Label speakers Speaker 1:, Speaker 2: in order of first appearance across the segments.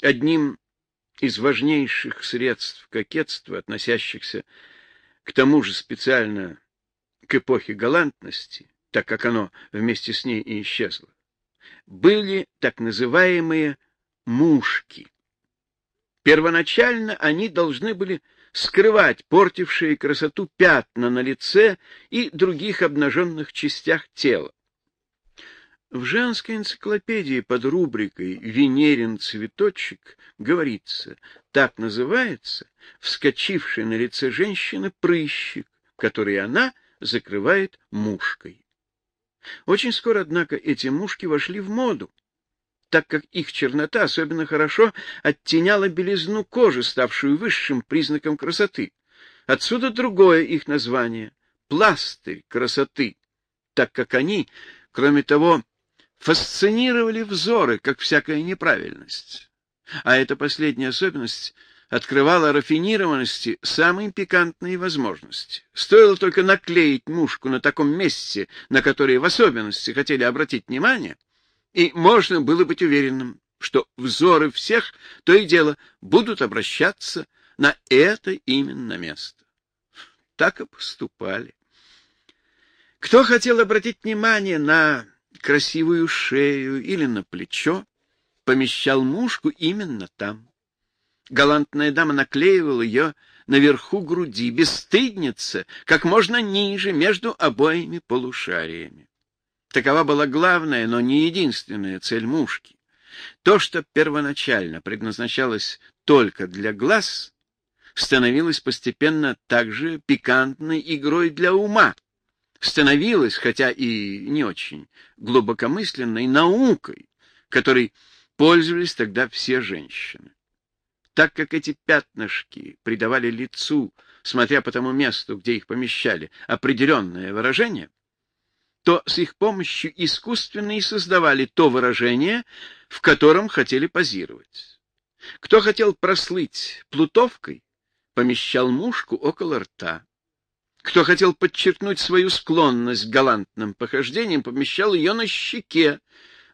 Speaker 1: Одним из важнейших средств кокетства, относящихся к тому же специально к эпохе галантности, так как оно вместе с ней и исчезло, были так называемые мушки. Первоначально они должны были скрывать портившие красоту пятна на лице и других обнаженных частях тела. В женской энциклопедии под рубрикой «Венерин цветочек» говорится, так называется вскочивший на лице женщины прыщик, который она закрывает мушкой. Очень скоро, однако, эти мушки вошли в моду, так как их чернота особенно хорошо оттеняла белизну кожи, ставшую высшим признаком красоты. Отсюда другое их название — пластырь красоты, так как они, кроме того, фасцинировали взоры, как всякая неправильность. А эта последняя особенность открывала рафинированности самые пикантные возможности. Стоило только наклеить мушку на таком месте, на которое в особенности хотели обратить внимание, и можно было быть уверенным, что взоры всех то и дело будут обращаться на это именно место. Так и поступали. Кто хотел обратить внимание на красивую шею или на плечо, помещал мушку именно там. Галантная дама наклеивала ее наверху груди, бесстыдница, как можно ниже, между обоими полушариями. Такова была главная, но не единственная цель мушки. То, что первоначально предназначалось только для глаз, становилось постепенно также пикантной игрой для ума, становилась, хотя и не очень глубокомысленной, наукой, которой пользовались тогда все женщины. Так как эти пятнышки придавали лицу, смотря по тому месту, где их помещали, определенное выражение, то с их помощью искусственно и создавали то выражение, в котором хотели позировать. Кто хотел прослыть плутовкой, помещал мушку около рта. Кто хотел подчеркнуть свою склонность к галантным похождениям, помещал ее на щеке,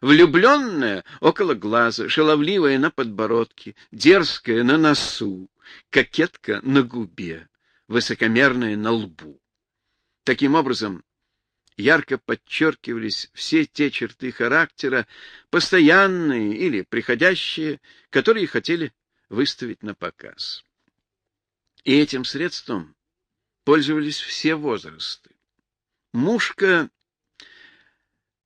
Speaker 1: влюбленная около глаза, шаловливая на подбородке, дерзкая на носу, кокетка на губе, высокомерная на лбу. Таким образом, ярко подчеркивались все те черты характера, постоянные или приходящие, которые хотели выставить на показ. И этим средством пользовались все возрасты. Мушка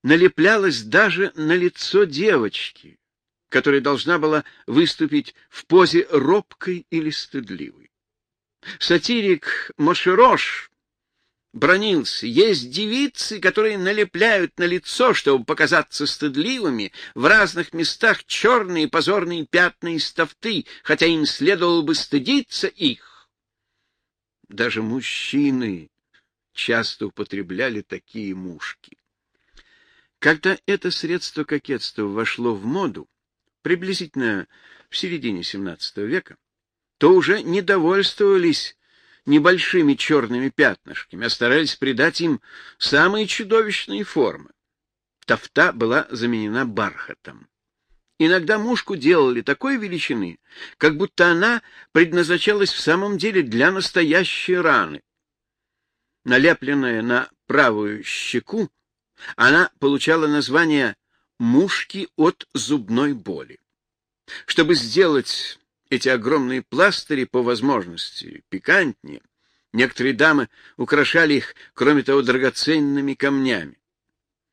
Speaker 1: налеплялась даже на лицо девочки, которая должна была выступить в позе робкой или стыдливой. Сатирик Мошерош бронился. Есть девицы, которые налепляют на лицо, чтобы показаться стыдливыми, в разных местах черные позорные пятна и ставты, хотя им следовало бы стыдиться их даже мужчины часто употребляли такие мушки. Когда это средство кокетства вошло в моду, приблизительно в середине XVII века, то уже не довольствовались небольшими черными пятнышками, а старались придать им самые чудовищные формы. Тафта была заменена бархатом. Иногда мушку делали такой величины, как будто она предназначалась в самом деле для настоящей раны. Налепленная на правую щеку, она получала название «мушки от зубной боли». Чтобы сделать эти огромные пластыри по возможности пикантнее, некоторые дамы украшали их, кроме того, драгоценными камнями.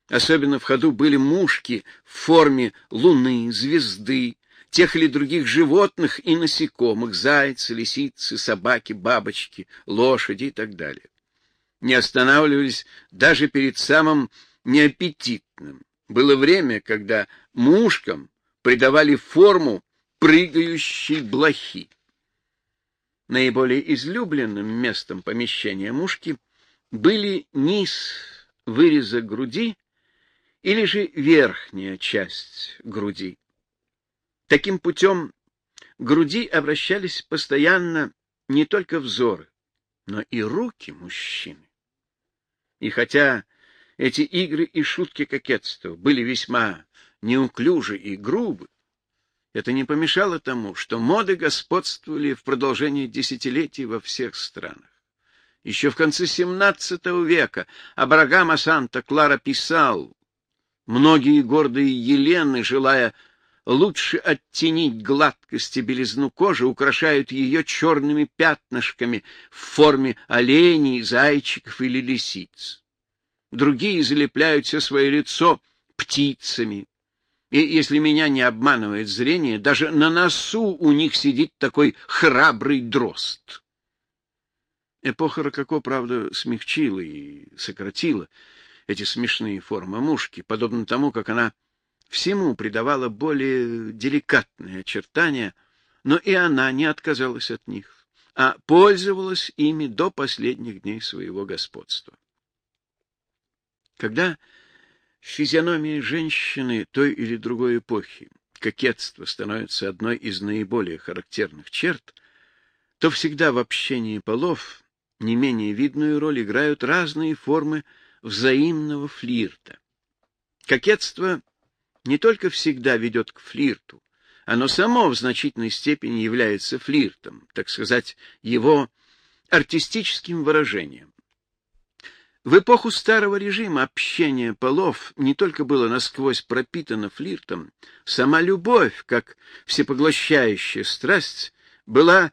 Speaker 1: Особенно в ходу были мушки в форме луны, звезды, тех или других животных и насекомых, зайцы, лисицы, собаки, бабочки, лошади и так далее. Не останавливались даже перед самым неаппетитным. Было время, когда мушкам придавали форму прыгающей блохи. Наиболее излюбленным местом помещения мушки были низ выреза груди или же верхняя часть груди. Таким путем груди обращались постоянно не только взоры, но и руки мужчины. И хотя эти игры и шутки кокетства были весьма неуклюжи и грубы, Это не помешало тому, что моды господствовали в продолжении десятилетий во всех странах. Еще в конце XVII века Абрагама Санта-Клара писал, многие гордые Елены, желая лучше оттенить гладкость и белизну кожи, украшают ее черными пятнышками в форме оленей, зайчиков или лисиц. Другие залепляют все свое лицо птицами. И если меня не обманывает зрение, даже на носу у них сидит такой храбрый дрозд. Эпоха Рококо, правда, смягчила и сократила эти смешные формы мушки, подобно тому, как она всему придавала более деликатные очертания, но и она не отказалась от них, а пользовалась ими до последних дней своего господства. Когда в физиономии женщины той или другой эпохи кокетство становится одной из наиболее характерных черт, то всегда в общении полов не менее видную роль играют разные формы взаимного флирта. Кокетство не только всегда ведет к флирту, оно само в значительной степени является флиртом, так сказать, его артистическим выражением. В эпоху старого режима общение полов не только было насквозь пропитано флиртом, сама любовь, как всепоглощающая страсть, была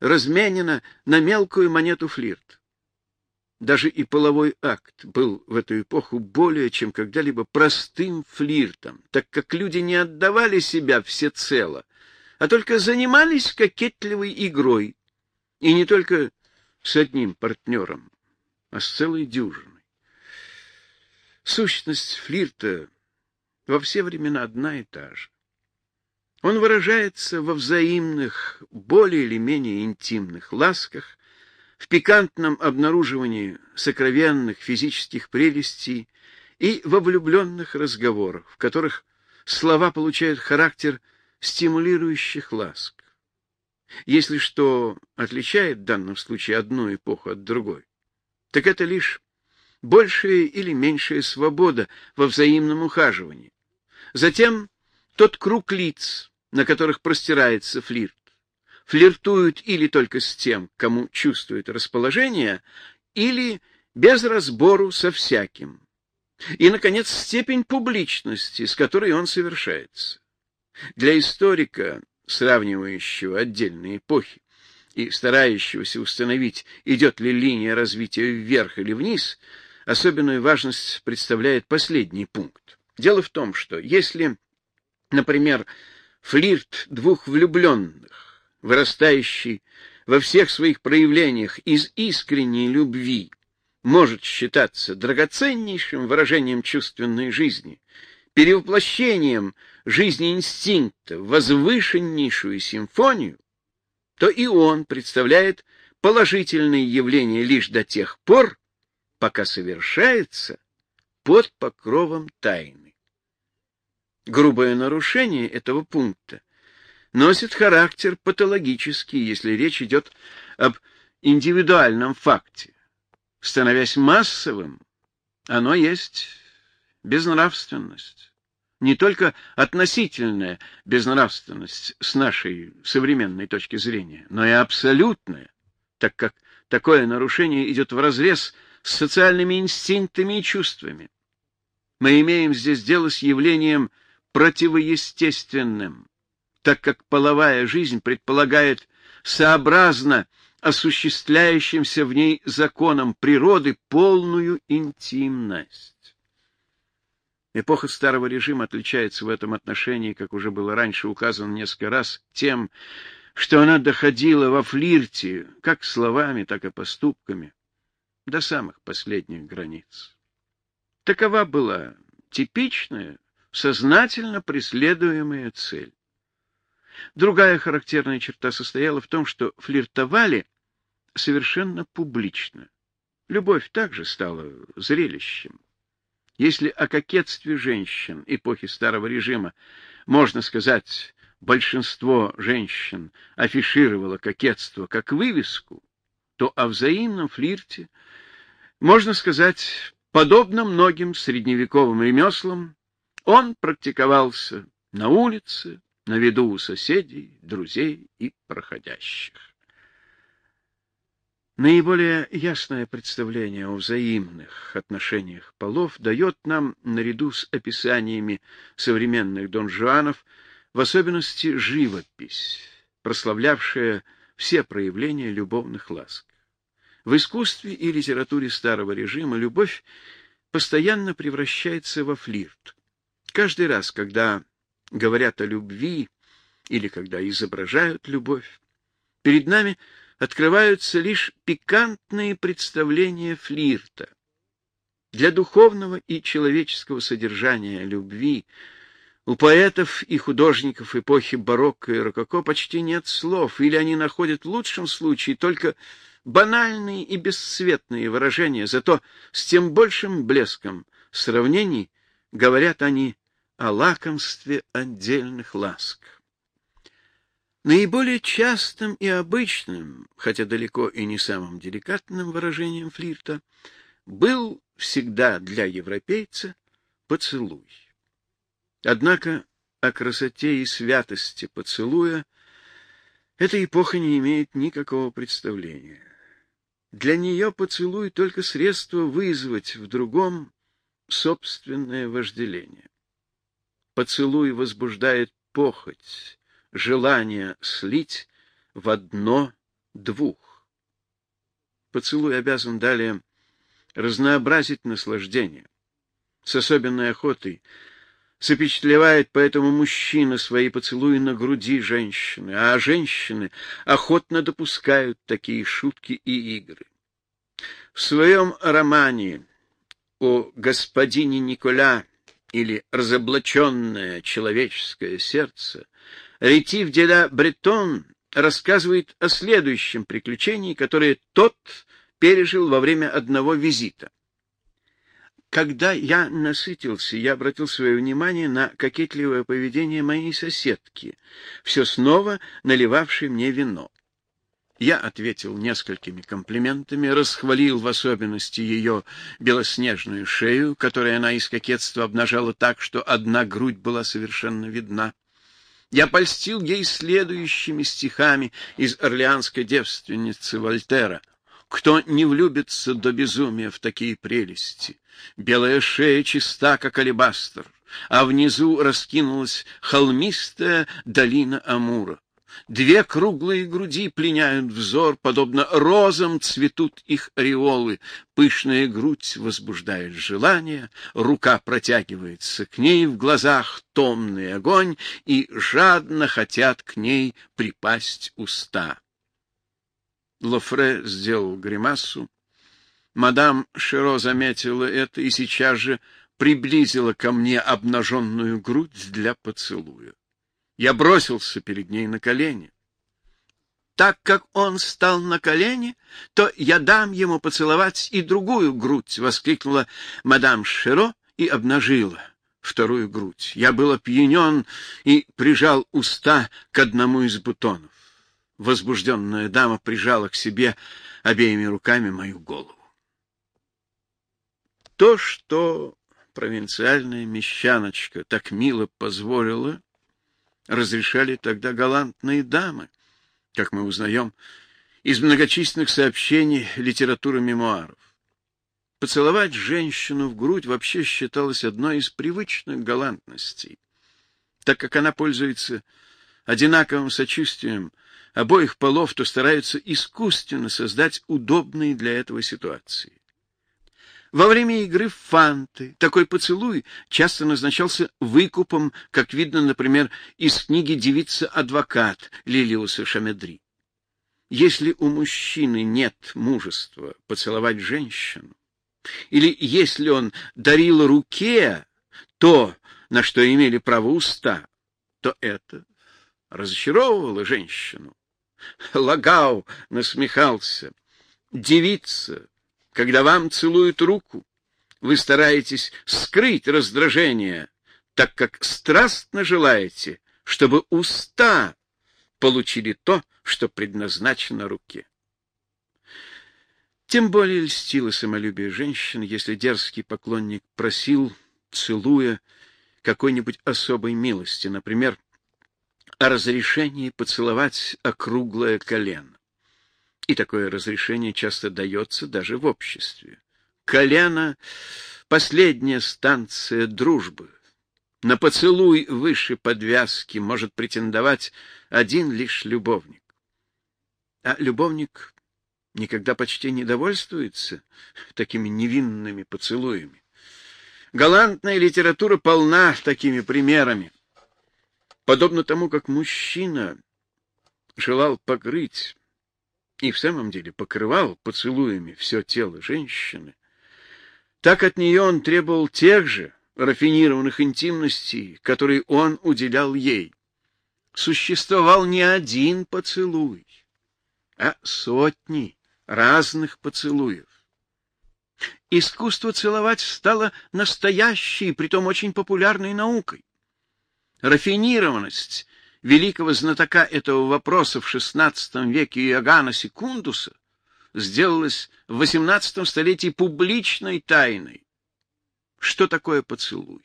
Speaker 1: разменена на мелкую монету флирт. Даже и половой акт был в эту эпоху более чем когда-либо простым флиртом, так как люди не отдавали себя всецело, а только занимались кокетливой игрой, и не только с одним партнером, а с целой дюжиной. Сущность флирта во все времена одна и та же. Он выражается во взаимных, более или менее интимных ласках, в пикантном обнаруживании сокровенных физических прелестей и во влюбленных разговорах, в которых слова получают характер стимулирующих ласк. Если что отличает в данном случае одну эпоху от другой, так это лишь большая или меньшая свобода во взаимном ухаживании. Затем тот круг лиц, на которых простирается флирт флиртуют или только с тем, кому чувствуют расположение, или без разбору со всяким. И, наконец, степень публичности, с которой он совершается. Для историка, сравнивающего отдельные эпохи и старающегося установить, идет ли линия развития вверх или вниз, особенную важность представляет последний пункт. Дело в том, что если, например, флирт двух влюбленных вырастающий во всех своих проявлениях из искренней любви, может считаться драгоценнейшим выражением чувственной жизни, перевоплощением жизни инстинкта в возвышеннейшую симфонию, то и он представляет положительные явления лишь до тех пор, пока совершается под покровом тайны. Грубое нарушение этого пункта носит характер патологический, если речь идет об индивидуальном факте. Становясь массовым, оно есть безнравственность. Не только относительная безнравственность с нашей современной точки зрения, но и абсолютная, так как такое нарушение идет вразрез с социальными инстинктами и чувствами. Мы имеем здесь дело с явлением противоестественным, так как половая жизнь предполагает сообразно осуществляющимся в ней законам природы полную интимность. Эпоха старого режима отличается в этом отношении, как уже было раньше указано несколько раз, тем, что она доходила во флирте, как словами, так и поступками, до самых последних границ. Такова была типичная, сознательно преследуемая цель. Другая характерная черта состояла в том, что флиртовали совершенно публично. Любовь также стала зрелищем. Если о кокетстве женщин эпохи старого режима можно сказать, большинство женщин афишировало кокетство как вывеску, то о взаимном флирте можно сказать, подобно многим средневековым ремеслам, он практиковался на улице, на виду у соседей, друзей и проходящих. Наиболее ясное представление о взаимных отношениях полов дает нам, наряду с описаниями современных донжуанов, в особенности живопись, прославлявшая все проявления любовных ласк. В искусстве и литературе старого режима любовь постоянно превращается во флирт. Каждый раз, когда говорят о любви или когда изображают любовь, перед нами открываются лишь пикантные представления флирта. Для духовного и человеческого содержания любви у поэтов и художников эпохи барокко и рококо почти нет слов, или они находят в лучшем случае только банальные и бесцветные выражения, зато с тем большим блеском сравнений говорят они о лакомстве отдельных ласк. Наиболее частым и обычным, хотя далеко и не самым деликатным выражением флирта, был всегда для европейца поцелуй. Однако о красоте и святости поцелуя эта эпоха не имеет никакого представления. Для нее поцелуй только средство вызвать в другом собственное вожделение. Поцелуй возбуждает похоть, желание слить в одно двух. Поцелуй обязан далее разнообразить наслаждение. С особенной охотой запечатлевает поэтому мужчина свои поцелуи на груди женщины, а женщины охотно допускают такие шутки и игры. В своем романе о господине Николя или «Разоблаченное человеческое сердце» Ретив де Бретон рассказывает о следующем приключении, которое тот пережил во время одного визита. Когда я насытился, я обратил свое внимание на кокетливое поведение моей соседки, все снова наливавшей мне вино. Я ответил несколькими комплиментами, расхвалил в особенности ее белоснежную шею, которую она из кокетства обнажала так, что одна грудь была совершенно видна. Я польстил ей следующими стихами из «Орлеанской девственницы» Вольтера — кто не влюбится до безумия в такие прелести? Белая шея чиста, как алебастр, а внизу раскинулась холмистая долина Амура. Две круглые груди пленяют взор, подобно розам цветут их ореолы. Пышная грудь возбуждает желание, рука протягивается к ней, в глазах томный огонь, и жадно хотят к ней припасть уста. Лофре сделал гримасу. Мадам Широ заметила это и сейчас же приблизила ко мне обнаженную грудь для поцелуя. Я бросился перед ней на колени. Так как он стал на колени, то я дам ему поцеловать и другую грудь, — воскликнула мадам Широ и обнажила вторую грудь. Я был опьянен и прижал уста к одному из бутонов. Возбужденная дама прижала к себе обеими руками мою голову. То, что провинциальная мещаночка так мило позволила, разрешали тогда галантные дамы, как мы узнаем из многочисленных сообщений литературы мемуаров. Поцеловать женщину в грудь вообще считалось одной из привычных галантностей, так как она пользуется одинаковым сочувствием обоих полов, то стараются искусственно создать удобные для этого ситуации. Во время игры в фанты такой поцелуй часто назначался выкупом, как видно, например, из книги «Девица-адвокат» Лилиуса Шамедри. Если у мужчины нет мужества поцеловать женщину, или если он дарил руке то, на что имели право уста, то это разочаровывало женщину. Лагау насмехался. Девица, когда вам целуют руку, вы стараетесь скрыть раздражение, так как страстно желаете, чтобы уста получили то, что предназначено руке. Тем более льстило самолюбие женщин, если дерзкий поклонник просил, целуя, какой-нибудь особой милости, например, о разрешении поцеловать округлое колено. И такое разрешение часто дается даже в обществе. Колено — последняя станция дружбы. На поцелуй выше подвязки может претендовать один лишь любовник. А любовник никогда почти не довольствуется такими невинными поцелуями. Галантная литература полна такими примерами. Подобно тому, как мужчина желал покрыть и в самом деле покрывал поцелуями все тело женщины, так от нее он требовал тех же рафинированных интимностей, которые он уделял ей. Существовал не один поцелуй, а сотни разных поцелуев. Искусство целовать стало настоящей, притом очень популярной наукой. Рафинированность великого знатока этого вопроса в XVI веке Иоганна Секундуса сделалась в XVIII столетии публичной тайной. Что такое поцелуй?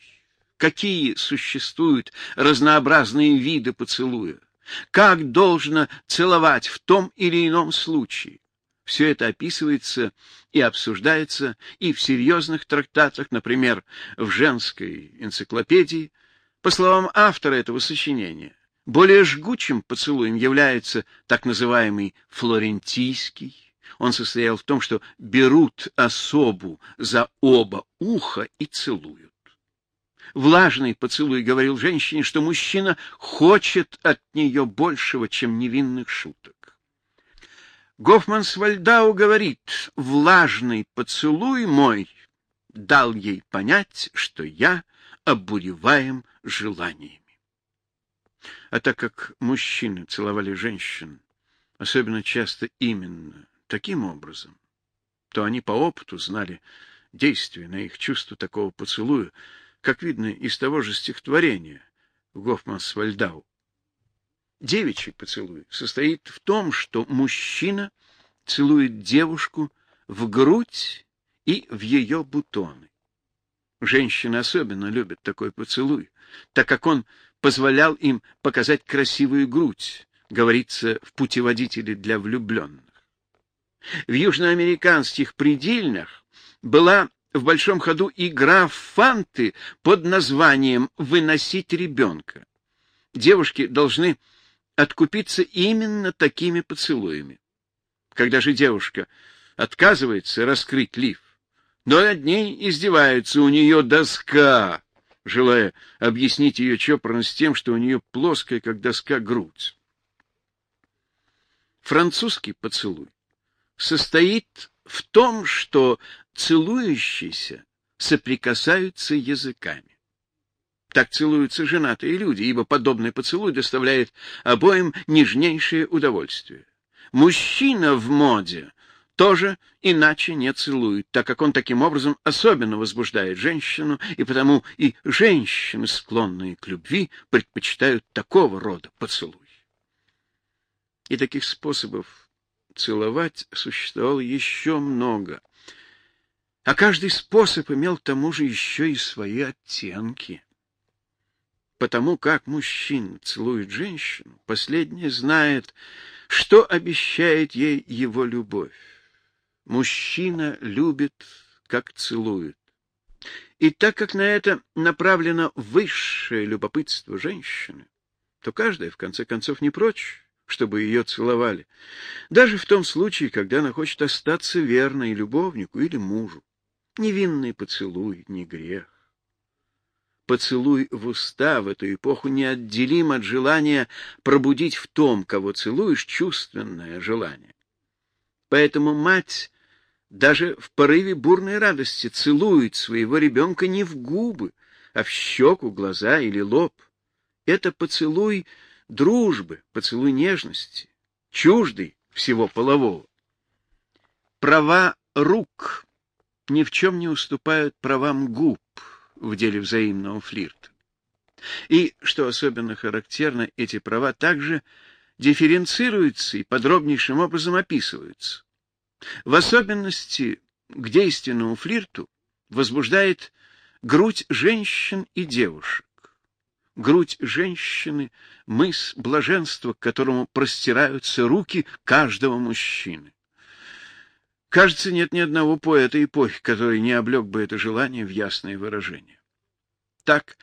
Speaker 1: Какие существуют разнообразные виды поцелуя? Как должно целовать в том или ином случае? Все это описывается и обсуждается и в серьезных трактатах, например, в женской энциклопедии, по словам автора этого сочинения, более жгучим поцелуем является так называемый флорентийский. Он состоял в том, что берут особу за оба уха и целуют. Влажный поцелуй говорил женщине, что мужчина хочет от нее большего, чем невинных шуток. Гофман Свальдау говорит, влажный поцелуй мой дал ей понять, что я обуреваем желаниями. А так как мужчины целовали женщин, особенно часто именно таким образом, то они по опыту знали действие на их чувство такого поцелуя, как видно из того же стихотворения Гофман-Свальдау. Девичий поцелуй состоит в том, что мужчина целует девушку в грудь и в ее бутоны. Женщины особенно любят такой поцелуй, так как он позволял им показать красивую грудь, говорится в путеводителе для влюбленных. В южноамериканских предельнях была в большом ходу игра в фанты под названием «выносить ребенка». Девушки должны откупиться именно такими поцелуями. Когда же девушка отказывается раскрыть лиф, но над ней издеваются, у нее доска, желая объяснить ее чопорность тем, что у нее плоская, как доска, грудь. Французский поцелуй состоит в том, что целующиеся соприкасаются языками. Так целуются женатые люди, ибо подобный поцелуй доставляет обоим нежнейшее удовольствие. Мужчина в моде тоже иначе не целует, так как он таким образом особенно возбуждает женщину, и потому и женщины, склонные к любви, предпочитают такого рода поцелуй. И таких способов целовать существовало еще много. А каждый способ имел к тому же еще и свои оттенки. Потому как мужчина целует женщину, последняя знает, что обещает ей его любовь. Мужчина любит, как целует. И так как на это направлено высшее любопытство женщины, то каждая, в конце концов, не прочь, чтобы ее целовали, даже в том случае, когда она хочет остаться верной любовнику или мужу. Невинный поцелуй не грех. Поцелуй в уста в эту эпоху неотделим от желания пробудить в том, кого целуешь, чувственное желание. Поэтому мать даже в порыве бурной радости целует своего ребенка не в губы, а в щеку, глаза или лоб. Это поцелуй дружбы, поцелуй нежности, чуждый всего полового. Права рук ни в чем не уступают правам губ в деле взаимного флирта. И, что особенно характерно, эти права также дифференцируются и подробнейшим образом описываются. В особенности к действенному флирту возбуждает грудь женщин и девушек. грудь женщины — мыс блаженства, к которому простираются руки каждого мужчины. Кажется, нет ни одного поэта эпохи, который не облег бы это желание в ясное выражение. Так,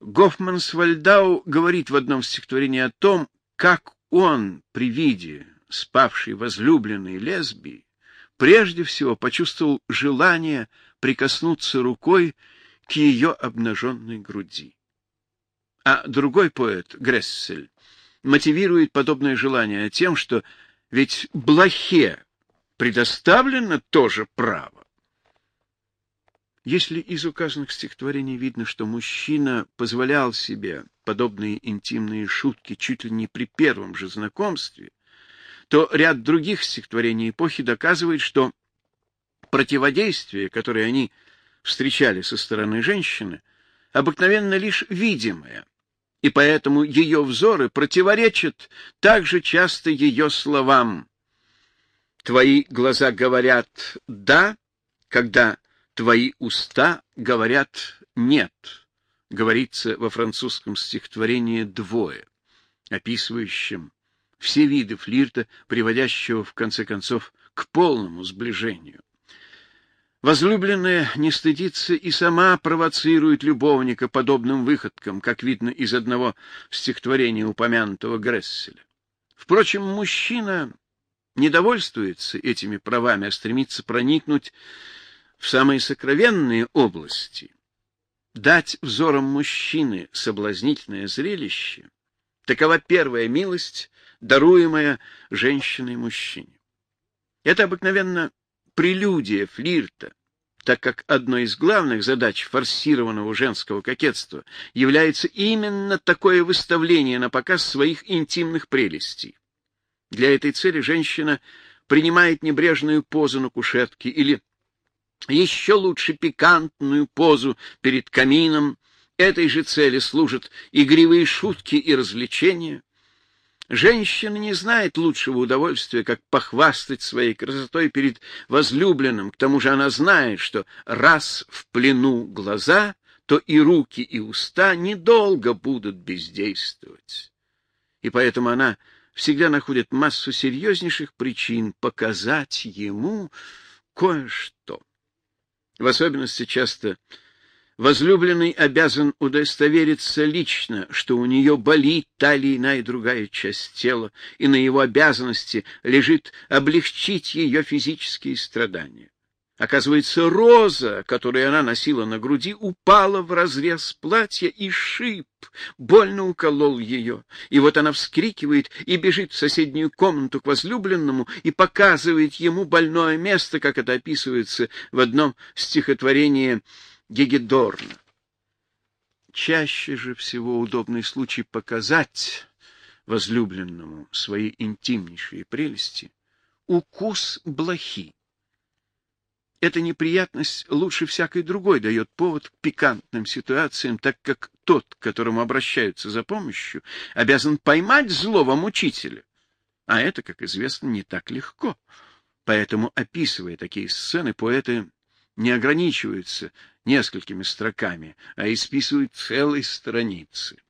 Speaker 1: Гофман-Свальдау говорит в одном стихотворении о том, как он при виде спавшей возлюбленной лесбии прежде всего почувствовал желание прикоснуться рукой к ее обнаженной груди. А другой поэт, Грессель, мотивирует подобное желание тем, что ведь блохе предоставлено тоже право. Если из указанных стихотворений видно, что мужчина позволял себе подобные интимные шутки чуть ли не при первом же знакомстве, то ряд других стихотворений эпохи доказывает, что противодействие, которое они встречали со стороны женщины, обыкновенно лишь видимое, и поэтому ее взоры противоречат также часто ее словам. Твои глаза говорят «да», когда твои уста говорят «нет», говорится во французском стихотворении «Двое», описывающем все виды флирта, приводящего, в конце концов, к полному сближению. Возлюбленная не стыдится и сама провоцирует любовника подобным выходкам, как видно из одного стихотворения упомянутого Гресселя. Впрочем, мужчина не довольствуется этими правами, а стремится проникнуть в самые сокровенные области, дать взорам мужчины соблазнительное зрелище, такова первая милость, даруемая женщиной мужчине. Это обыкновенно прелюдия флирта, так как одной из главных задач форсированного женского кокетства является именно такое выставление на показ своих интимных прелестей. Для этой цели женщина принимает небрежную позу на кушетке или еще лучше пикантную позу перед камином. Этой же цели служат игривые шутки и развлечения. Женщина не знает лучшего удовольствия, как похвастать своей красотой перед возлюбленным. К тому же она знает, что раз в плену глаза, то и руки, и уста недолго будут бездействовать. И поэтому она всегда находит массу серьезнейших причин показать ему кое-что. В особенности часто возлюбленный обязан удостовериться лично, что у нее болит та или иная другая часть тела, и на его обязанности лежит облегчить ее физические страдания. Оказывается, роза, которую она носила на груди, упала в разрез платья, и шип больно уколол ее. И вот она вскрикивает и бежит в соседнюю комнату к возлюбленному и показывает ему больное место, как это описывается в одном стихотворении Гегедорна. Чаще же всего удобный случай показать возлюбленному свои интимнейшие прелести — укус блохи эта неприятность лучше всякой другой дает повод к пикантным ситуациям, так как тот, к которому обращаются за помощью, обязан поймать злого мучителя. А это, как известно, не так легко. Поэтому, описывая такие сцены, поэты не ограничиваются несколькими строками, а исписывают целые страницы.